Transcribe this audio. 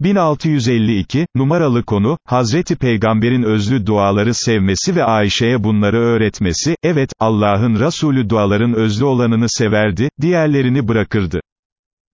1652, numaralı konu, Hazreti Peygamber'in özlü duaları sevmesi ve Ayşe'ye bunları öğretmesi, evet, Allah'ın Resulü duaların özlü olanını severdi, diğerlerini bırakırdı.